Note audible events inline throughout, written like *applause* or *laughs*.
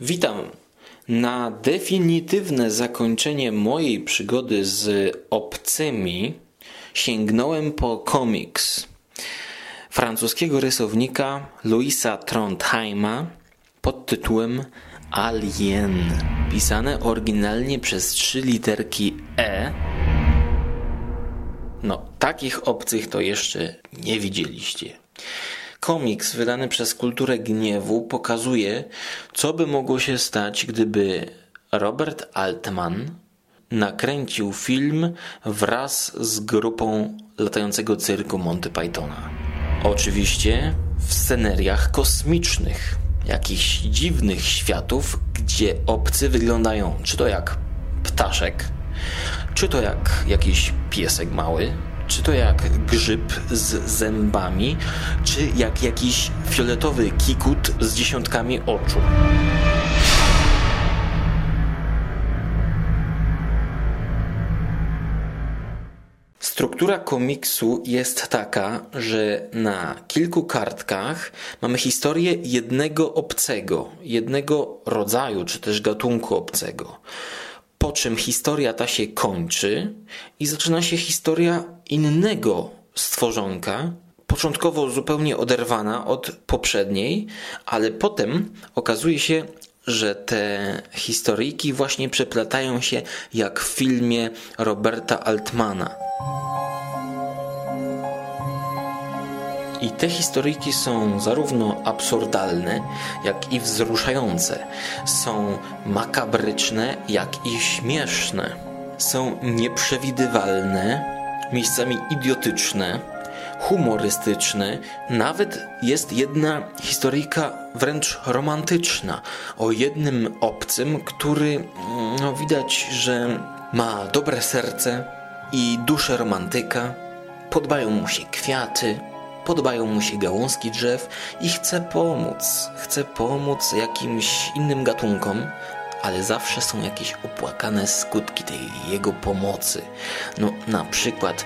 Witam. Na definitywne zakończenie mojej przygody z obcymi sięgnąłem po komiks francuskiego rysownika Louisa Trondheima pod tytułem Alien, pisane oryginalnie przez trzy literki E. No, takich obcych to jeszcze nie widzieliście. Komiks wydany przez Kulturę Gniewu pokazuje, co by mogło się stać, gdyby Robert Altman nakręcił film wraz z grupą latającego cyrku Monty Pythona. Oczywiście w sceneriach kosmicznych, jakichś dziwnych światów, gdzie obcy wyglądają czy to jak ptaszek, czy to jak jakiś piesek mały, czy to jak grzyb z zębami, czy jak jakiś fioletowy kikut z dziesiątkami oczu. Struktura komiksu jest taka, że na kilku kartkach mamy historię jednego obcego, jednego rodzaju czy też gatunku obcego. Po czym historia ta się kończy i zaczyna się historia innego stworzonka, początkowo zupełnie oderwana od poprzedniej, ale potem okazuje się, że te historyjki właśnie przeplatają się jak w filmie Roberta Altmana. I te historyjki są zarówno absurdalne, jak i wzruszające. Są makabryczne, jak i śmieszne. Są nieprzewidywalne, miejscami idiotyczne, humorystyczne. Nawet jest jedna historyjka wręcz romantyczna o jednym obcym, który no, widać, że ma dobre serce i duszę romantyka. Podbają mu się kwiaty, podobają mu się gałązki drzew i chce pomóc. Chce pomóc jakimś innym gatunkom, ale zawsze są jakieś opłakane skutki tej jego pomocy. No, na przykład,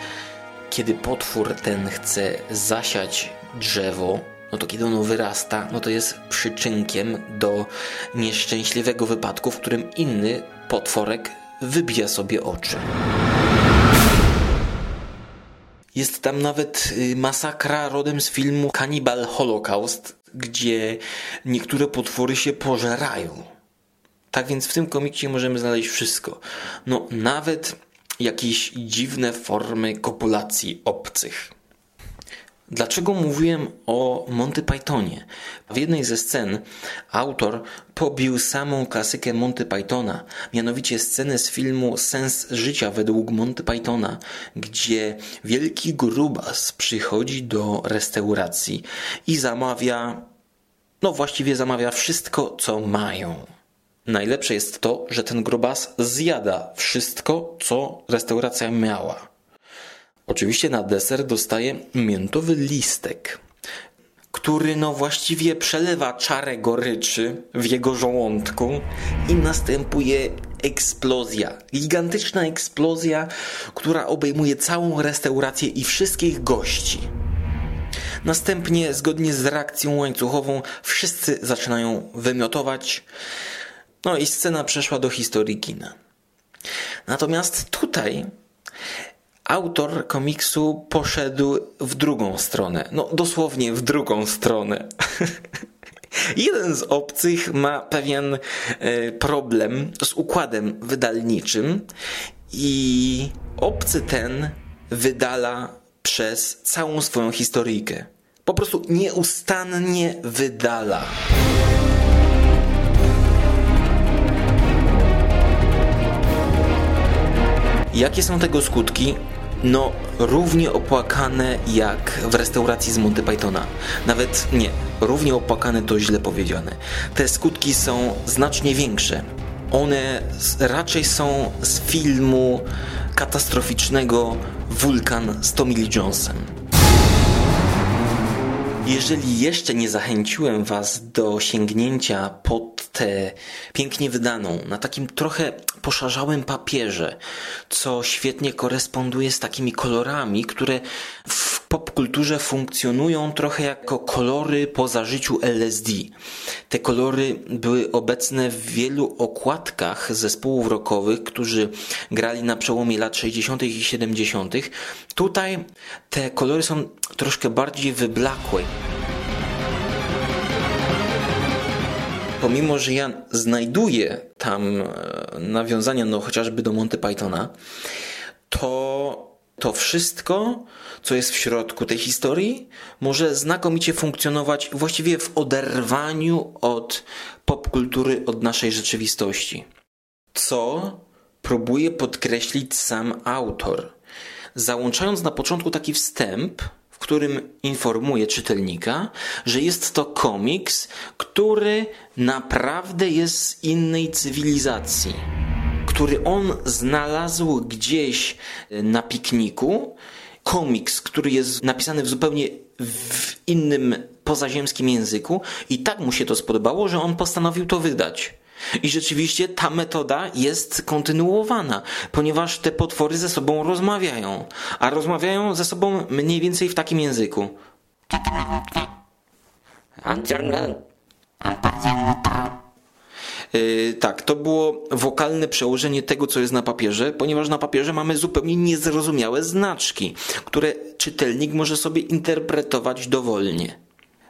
kiedy potwór ten chce zasiać drzewo, no to kiedy ono wyrasta, no to jest przyczynkiem do nieszczęśliwego wypadku, w którym inny potworek wybija sobie oczy. Jest tam nawet y, masakra rodem z filmu Cannibal Holocaust, gdzie niektóre potwory się pożerają. Tak więc w tym komikcie możemy znaleźć wszystko. No, nawet jakieś dziwne formy kopulacji obcych. Dlaczego mówiłem o Monty Pythonie? W jednej ze scen autor pobił samą klasykę Monty Pythona, mianowicie scenę z filmu Sens życia według Monty Pythona, gdzie wielki grubas przychodzi do restauracji i zamawia, no właściwie zamawia wszystko, co mają. Najlepsze jest to, że ten grubas zjada wszystko, co restauracja miała. Oczywiście na deser dostaje miętowy listek, który no właściwie przelewa czarę goryczy w jego żołądku i następuje eksplozja. Gigantyczna eksplozja, która obejmuje całą restaurację i wszystkich gości. Następnie, zgodnie z reakcją łańcuchową, wszyscy zaczynają wymiotować. No i scena przeszła do historii kina. Natomiast tutaj autor komiksu poszedł w drugą stronę. No dosłownie w drugą stronę. *laughs* Jeden z obcych ma pewien e, problem z układem wydalniczym i obcy ten wydala przez całą swoją historyjkę. Po prostu nieustannie wydala. Jakie są tego skutki? No, równie opłakane jak w restauracji z Monty Pythona. Nawet nie, równie opłakane to źle powiedziane. Te skutki są znacznie większe. One raczej są z filmu katastroficznego Wulkan z Tommy Lee. Jeżeli jeszcze nie zachęciłem Was do sięgnięcia pod tę pięknie wydaną, na takim trochę poszarzałym papierze, co świetnie koresponduje z takimi kolorami, które w popkulturze funkcjonują trochę jako kolory po zażyciu LSD. Te kolory były obecne w wielu okładkach zespołów rockowych, którzy grali na przełomie lat 60. i 70. Tutaj te kolory są troszkę bardziej wyblakłe. Pomimo, że ja znajduję tam e, nawiązania, no chociażby do Monty Pythona, to to wszystko, co jest w środku tej historii, może znakomicie funkcjonować właściwie w oderwaniu od popkultury, od naszej rzeczywistości. Co próbuje podkreślić sam autor, załączając na początku taki wstęp, którym informuje czytelnika, że jest to komiks, który naprawdę jest z innej cywilizacji, który on znalazł gdzieś na pikniku. Komiks, który jest napisany w zupełnie w innym pozaziemskim języku, i tak mu się to spodobało, że on postanowił to wydać. I rzeczywiście ta metoda jest kontynuowana, ponieważ te potwory ze sobą rozmawiają, a rozmawiają ze sobą mniej więcej w takim języku. Yy, tak, to było wokalne przełożenie tego, co jest na papierze, ponieważ na papierze mamy zupełnie niezrozumiałe znaczki, które czytelnik może sobie interpretować dowolnie.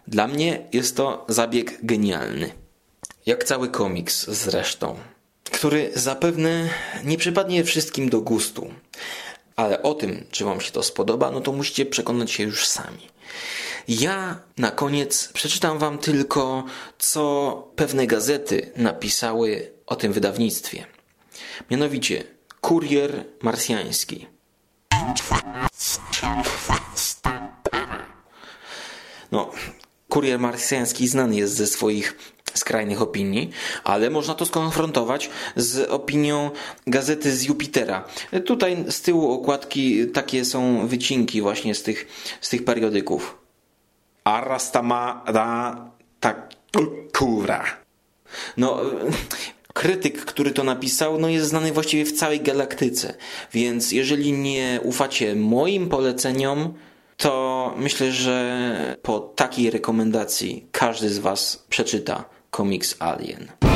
Dla mnie jest to zabieg genialny jak cały komiks zresztą, który zapewne nie przypadnie wszystkim do gustu. Ale o tym, czy Wam się to spodoba, no to musicie przekonać się już sami. Ja na koniec przeczytam Wam tylko, co pewne gazety napisały o tym wydawnictwie. Mianowicie Kurier Marsjański. No, Kurier Marsjański znany jest ze swoich skrajnych opinii, ale można to skonfrontować z opinią gazety z Jupitera. Tutaj z tyłu okładki takie są wycinki właśnie z tych, z tych periodyków. Arastamara tak kura. No, *laughs* krytyk, który to napisał, no jest znany właściwie w całej galaktyce. Więc jeżeli nie ufacie moim poleceniom, to myślę, że po takiej rekomendacji każdy z Was przeczyta Comics Alien.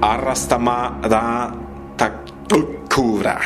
Arastamada Takura.